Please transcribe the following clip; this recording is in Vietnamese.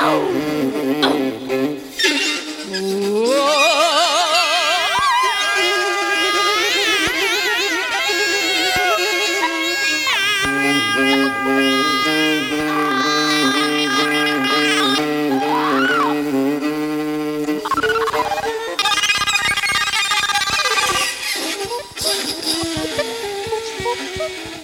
Oh! Mm-hmm.